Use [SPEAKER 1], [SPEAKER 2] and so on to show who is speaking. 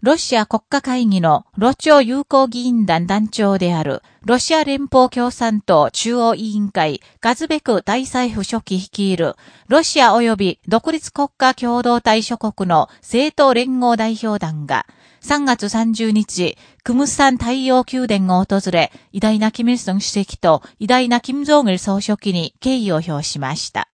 [SPEAKER 1] ロシア国家会議のロ朝友好議員団団長である、ロシア連邦共産党中央委員会ガズベク大財府書記率いる、ロシア及び独立国家共同体諸国の政党連合代表団が、3月30日、クムスサン太陽宮殿を訪れ、偉大なキム・イルソン主席と偉大なキム・ジョンル総書記に敬意を表しました。